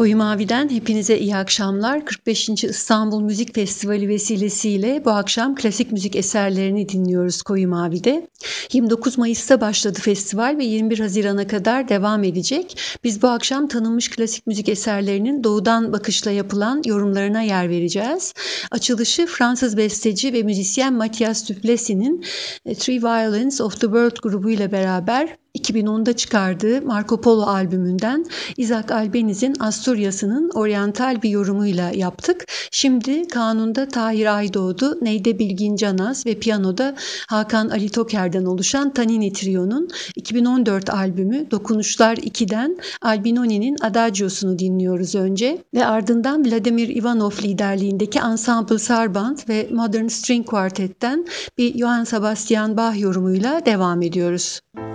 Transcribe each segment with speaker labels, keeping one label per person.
Speaker 1: Koyu Mavi'den hepinize iyi akşamlar. 45. İstanbul Müzik Festivali vesilesiyle bu akşam klasik müzik eserlerini dinliyoruz Koyu Mavi'de. 29 Mayıs'ta başladı festival ve 21 Haziran'a kadar devam edecek. Biz bu akşam tanınmış klasik müzik eserlerinin doğudan bakışla yapılan yorumlarına yer vereceğiz. Açılışı Fransız besteci ve müzisyen Mathias Duplessis Three Violins of the World grubuyla beraber 2010'da çıkardığı Marco Polo albümünden Isaac Albeniz'in Asturias'ının oryantal bir yorumuyla yaptık. Şimdi kanunda Tahir Aydoğdu, Neyde Bilgin Canaz ve piyanoda Hakan Ali Toker'den oluşan Tanini Trio'nun 2014 albümü Dokunuşlar 2'den Albinoni'nin Adagios'unu dinliyoruz önce ve ardından Vladimir Ivanov liderliğindeki Ensemble Sarband ve Modern String Quartet'ten bir Johann Sebastian Bach yorumuyla devam ediyoruz. ülkeden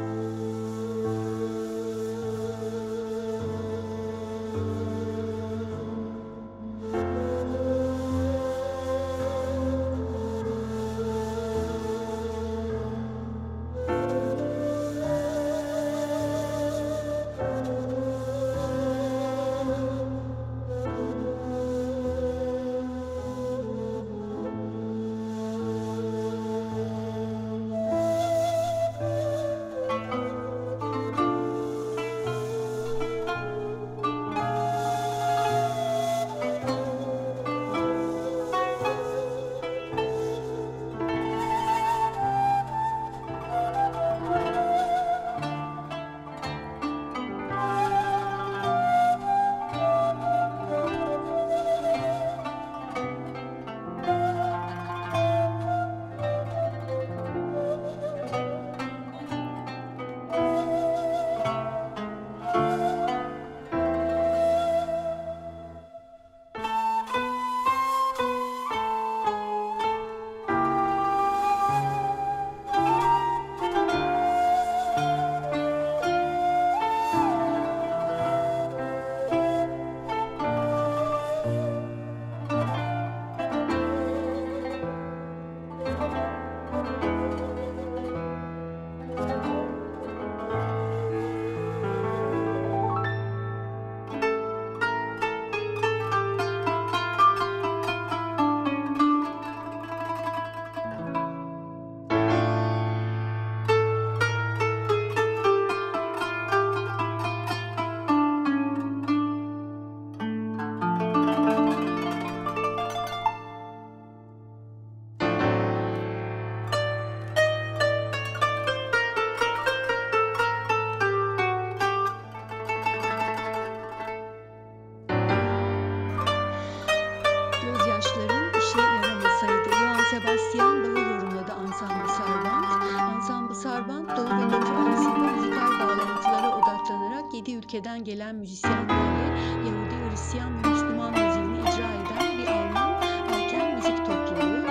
Speaker 1: gelen müzisyenlerle Yahudi, Hristiyan ve Müslüman müziğini icra eden bir Alman erken müzik topluluğu.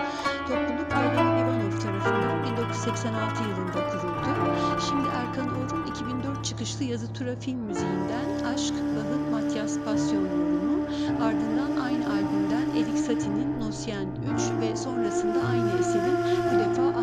Speaker 1: Topluluk Valeri Ivanov tarafından 1986 yılında kuruldu. Şimdi Erkan Orhun 2004 çıkışlı yazı tura film müziğinden Aşk, Bach'ın Matyas Passion yorumu, ardından aynı albümden Erik Satie'nin Nosyen 3 ve sonrasında aynı eserin bu defa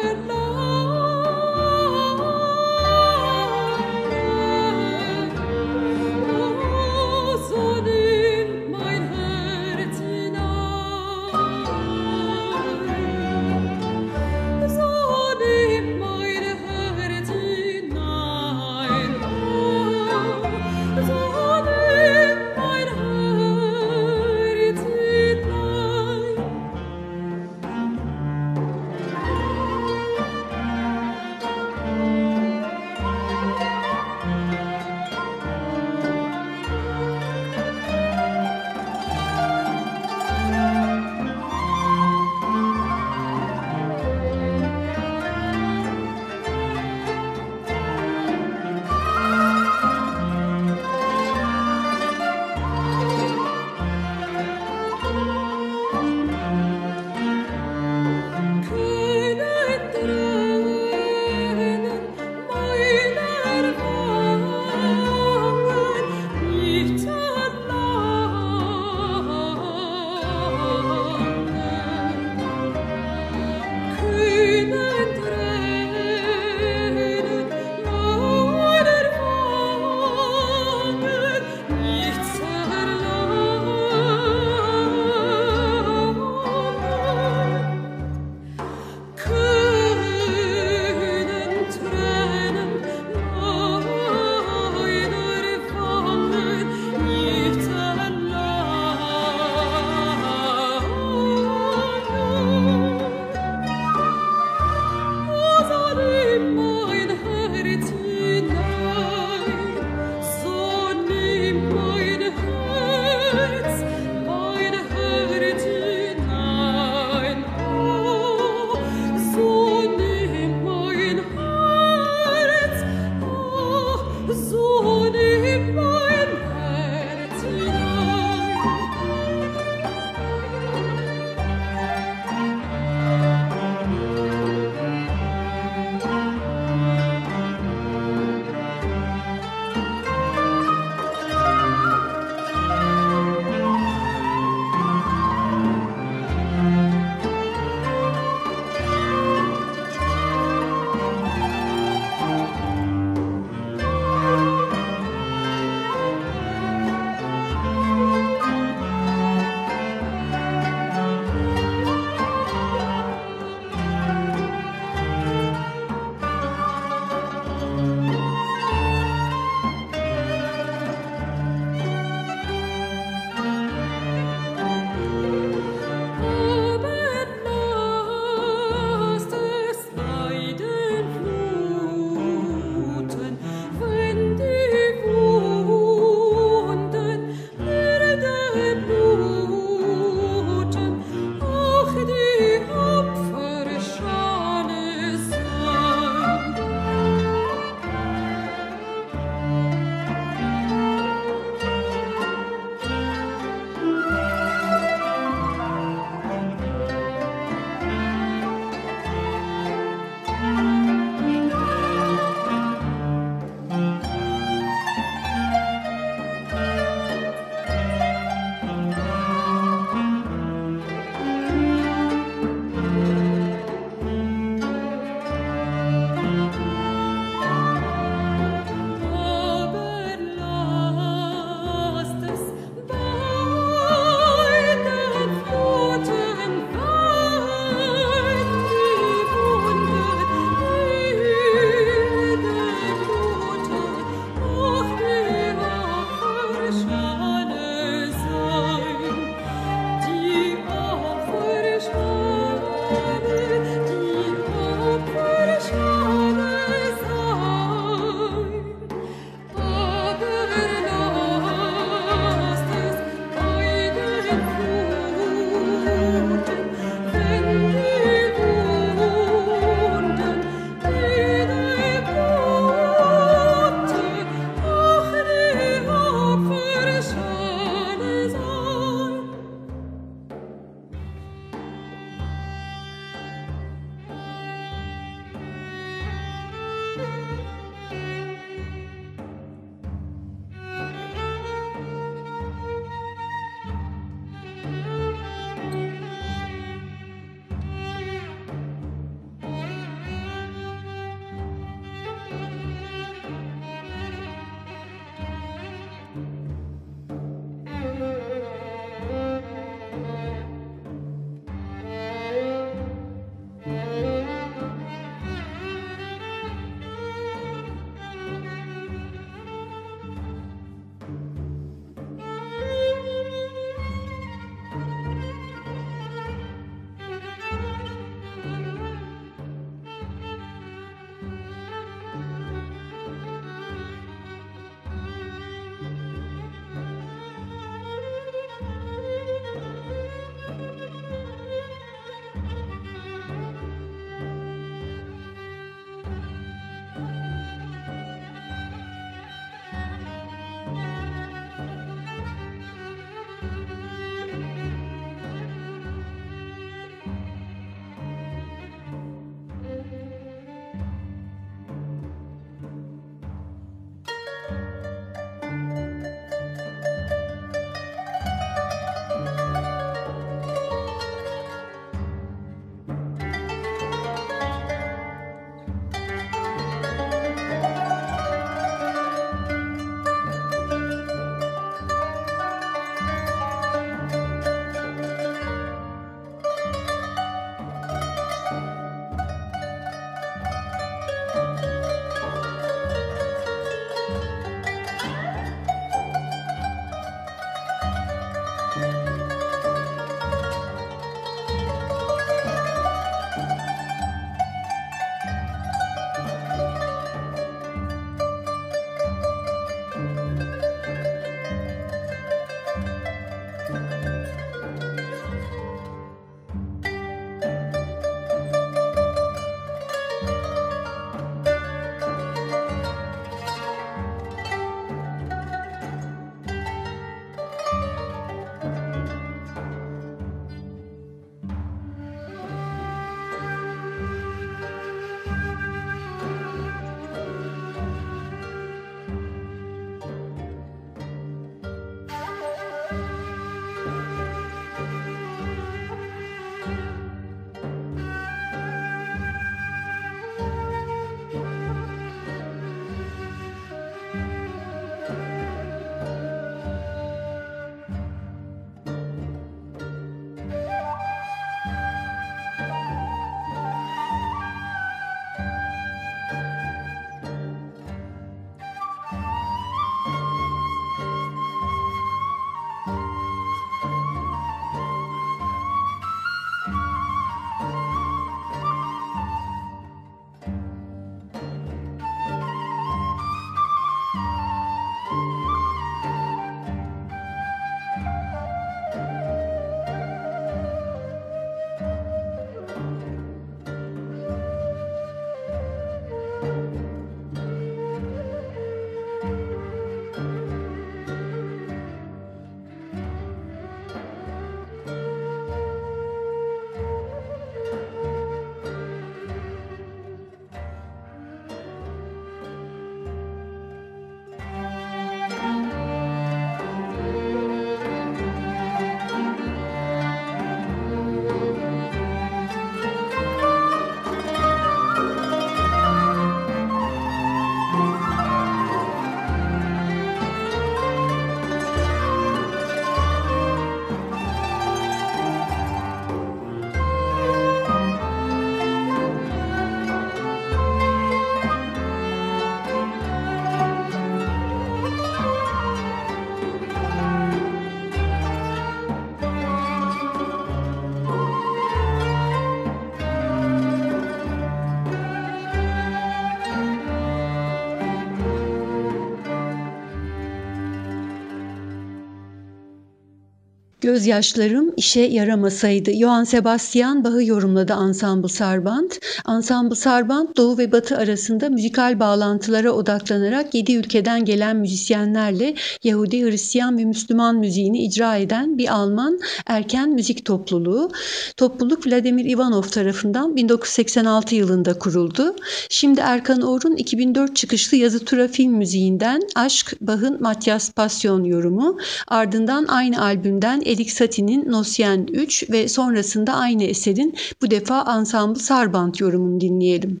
Speaker 1: Gözyaşlarım işe yaramasaydı. Johann Sebastian Bach'ı yorumladı Ensemble Sarbant. Ensemble Sarbant Doğu ve Batı arasında müzikal bağlantılara odaklanarak 7 ülkeden gelen müzisyenlerle Yahudi, Hristiyan ve Müslüman müziğini icra eden bir Alman erken müzik topluluğu. Topluluk Vladimir Ivanov tarafından 1986 yılında kuruldu. Şimdi Erkan Oğur'un 2004 çıkışlı yazı tura film müziğinden Aşk Bach'ın Matyas Passion yorumu. Ardından aynı albümden Elik Satie'nin Nosyen 3 ve sonrasında aynı eserin bu defa Ensemble Sarbant yorumunu dinleyelim.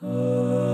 Speaker 1: Müzik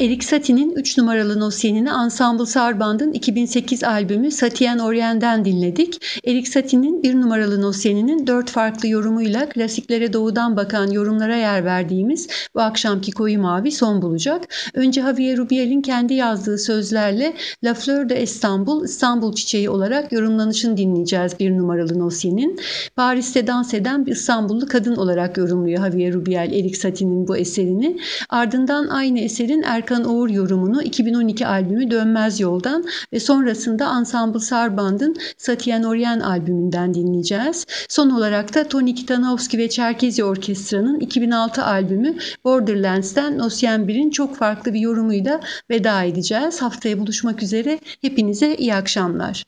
Speaker 1: Erik Satie'nin 3 numaralı nosyenini Ensemble Sarband'ın 2008 albümü Satien Orient'den dinledik. Erik Satie'nin 1 numaralı nosyeninin 4 farklı yorumuyla klasiklere doğudan bakan yorumlara yer verdiğimiz bu akşamki Koyu Mavi son bulacak. Önce Javier Rubiel'in kendi yazdığı sözlerle La Fleur de İstanbul, İstanbul çiçeği olarak yorumlanışını dinleyeceğiz 1 numaralı nosyenin. Paris'te dans eden bir İstanbullu kadın olarak yorumluyor Javier Rubiel Erik Satie'nin bu eserini. Ardından aynı eserin Erkan Oğur yorumunu 2012 albümü Dönmez Yol'dan ve sonrasında Ensemble Sarband'ın Satyen Orien albümünden dinleyeceğiz. Son olarak da Tony Kitanovski ve Çerkezi Orkestra'nın 2006 albümü Borderlands'ten Nosyen 1'in çok farklı bir yorumuyla veda edeceğiz. Haftaya buluşmak üzere. Hepinize iyi akşamlar.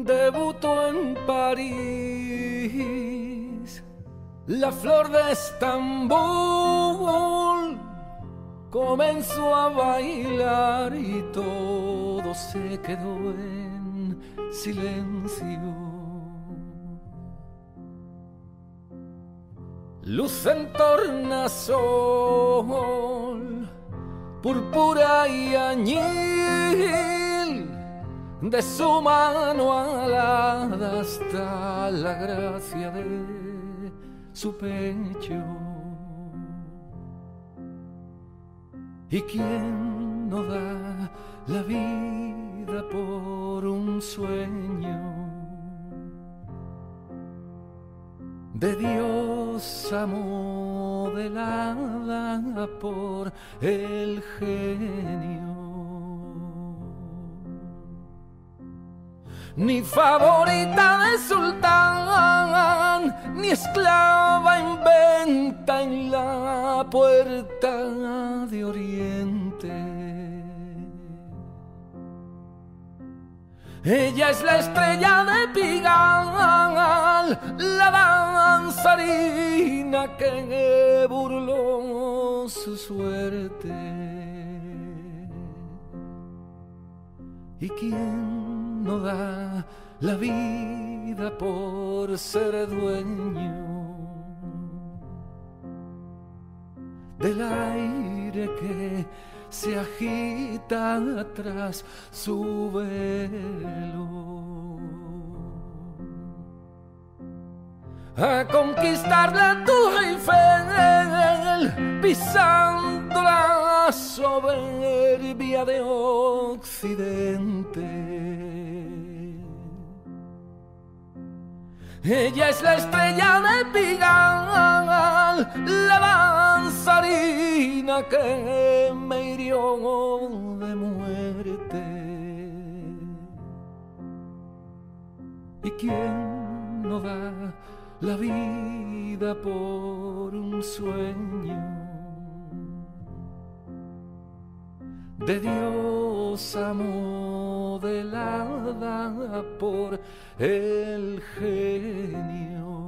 Speaker 2: Debutó en París, la flor de Estambul comenzó a bailar y todo se quedó en silencio. Luz en tornasol, púrpura y añil de su mano alada hasta la gracia de su pecho. ¿Y quién no da la vida por un sueño? De Dios modelada por el genio. Ni favorita de sultán, ni esclava en venta en la puerta de Oriente. Ella es la estrella de Pigal, la danzarina que burló su suerte. ¿Y quién no da la vida por ser dueño del aire que se agita tras su velo. a conquistar la Torre Eiffel, pisando la soberbia de Occidente. Ella es la estrella de Pigal, la danzarina que me hirió de muerte. ¿Y quién no da la vida por un sueño? De Dios modelada por el genio.